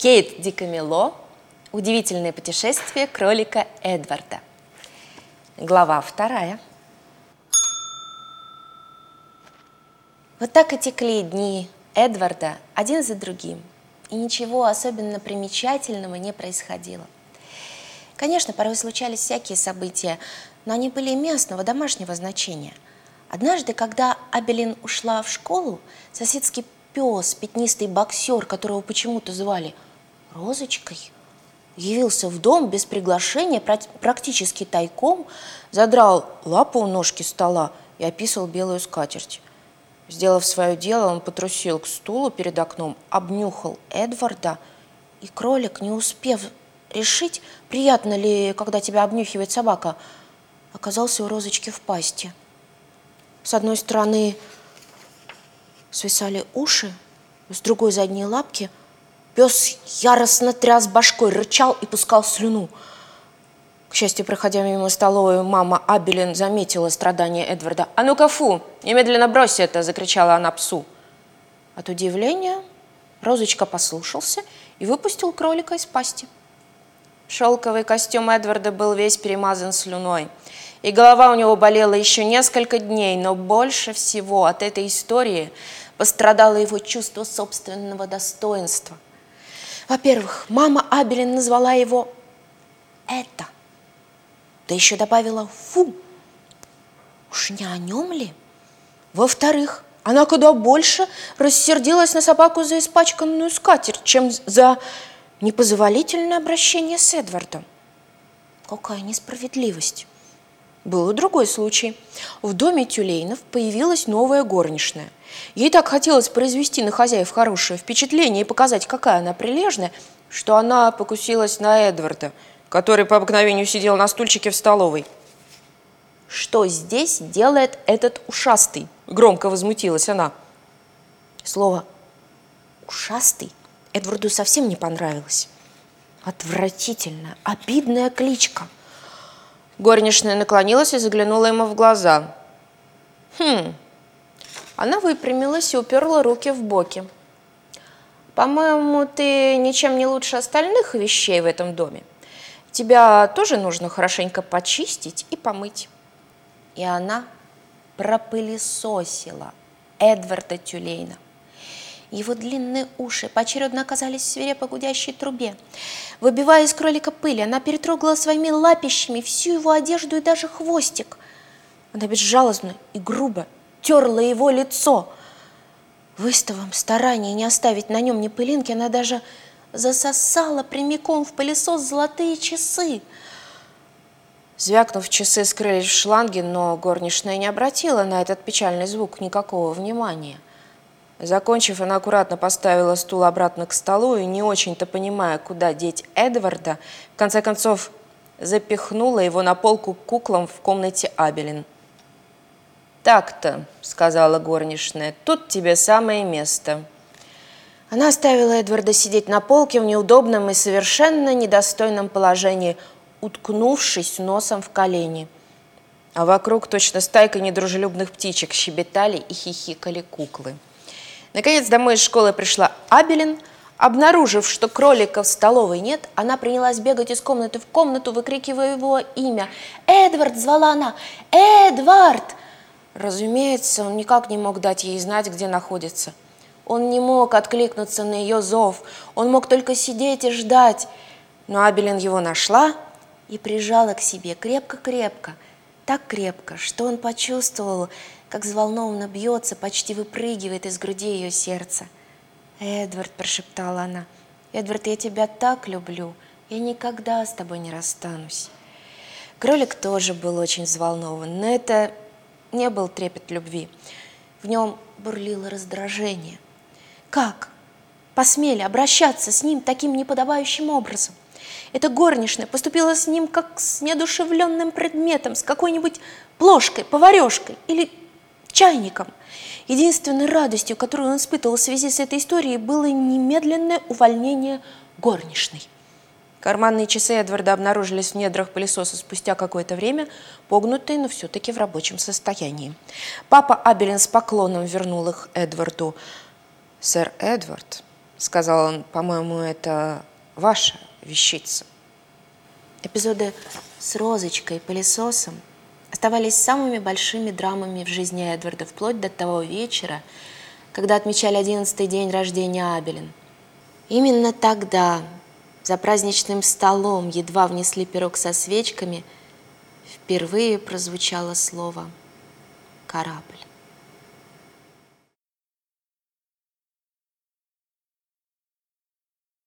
Кейт Дикамело «Удивительное путешествие кролика Эдварда». Глава вторая. Вот так и текли дни Эдварда один за другим, и ничего особенно примечательного не происходило. Конечно, порой случались всякие события, но они были местного, домашнего значения. Однажды, когда Абелин ушла в школу, соседский пес, пятнистый боксер, которого почему-то звали Розочкой, явился в дом без приглашения, практически тайком, задрал лапу у ножки стола и описал белую скатерть. Сделав свое дело, он потрусил к стулу перед окном, обнюхал Эдварда, и кролик, не успев решить, приятно ли, когда тебя обнюхивает собака, оказался у розочки в пасти. С одной стороны свисали уши, с другой задние лапки. Пес яростно тряс башкой, рычал и пускал слюну – к счастью, проходя мимо столовой, мама Абелин заметила страдания Эдварда. «А ну-ка, фу! Немедленно брось это!» – закричала она псу. От удивления Розочка послушался и выпустил кролика из пасти. Шелковый костюм Эдварда был весь перемазан слюной, и голова у него болела еще несколько дней, но больше всего от этой истории пострадало его чувство собственного достоинства. Во-первых, мама Абелин назвала его «это», да еще добавила «фу». Уж не о нем ли? Во-вторых, она куда больше рассердилась на собаку за испачканную скатерть, чем за непозволительное обращение с Эдвардом. Какая несправедливость. Был и другой случай. В доме Тюлейнов появилась новая горничная. Ей так хотелось произвести на хозяев хорошее впечатление и показать, какая она прилежная, что она покусилась на Эдварда – который по обыкновению сидел на стульчике в столовой. «Что здесь делает этот ушастый?» – громко возмутилась она. Слово «ушастый» Эдварду совсем не понравилось. Отвратительная, обидная кличка. Горничная наклонилась и заглянула ему в глаза. «Хм». Она выпрямилась и уперла руки в боки. «По-моему, ты ничем не лучше остальных вещей в этом доме. Тебя тоже нужно хорошенько почистить и помыть. И она пропылесосила Эдварда Тюлейна. Его длинные уши поочередно оказались в свирепо гудящей трубе. Выбивая из кролика пыль, она перетрогала своими лапищами всю его одежду и даже хвостик. Она безжалостно и грубо терла его лицо. Выставом старания не оставить на нем ни пылинки, она даже засосала прямиком в пылесос золотые часы. Звякнув, часы скрылись в шланге, но горничная не обратила на этот печальный звук никакого внимания. Закончив, она аккуратно поставила стул обратно к столу и, не очень-то понимая, куда деть Эдварда, в конце концов запихнула его на полку куклам в комнате Абелин. «Так-то», — сказала горничная, — «тут тебе самое место». Она оставила Эдварда сидеть на полке в неудобном и совершенно недостойном положении, уткнувшись носом в колени. А вокруг точно стайка недружелюбных птичек щебетали и хихикали куклы. Наконец домой из школы пришла Абелин. Обнаружив, что кролика в столовой нет, она принялась бегать из комнаты в комнату, выкрикивая его имя. «Эдвард!» – звала она. «Эдвард!» Разумеется, он никак не мог дать ей знать, где находится – он не мог откликнуться на ее зов, он мог только сидеть и ждать. Но Абелин его нашла и прижала к себе крепко-крепко, так крепко, что он почувствовал, как взволнованно бьется, почти выпрыгивает из груди ее сердца. «Эдвард», – прошептала она, – «Эдвард, я тебя так люблю, я никогда с тобой не расстанусь». Кролик тоже был очень взволнован, но это не был трепет любви. В нем бурлило раздражение – как посмели обращаться с ним таким неподобающим образом? Эта горничная поступила с ним как с неодушевленным предметом, с какой-нибудь ложкой, поварешкой или чайником. Единственной радостью, которую он испытывал в связи с этой историей, было немедленное увольнение горничной. Карманные часы Эдварда обнаружились в недрах пылесоса спустя какое-то время, погнутые, но все-таки в рабочем состоянии. Папа Абелин с поклоном вернул их Эдварду. «Сэр Эдвард», — сказал он, по-моему, это ваша вещица. Эпизоды с розочкой и пылесосом оставались самыми большими драмами в жизни Эдварда вплоть до того вечера, когда отмечали одиннадцатый день рождения Абелин. Именно тогда, за праздничным столом, едва внесли пирог со свечками, впервые прозвучало слово «корабль».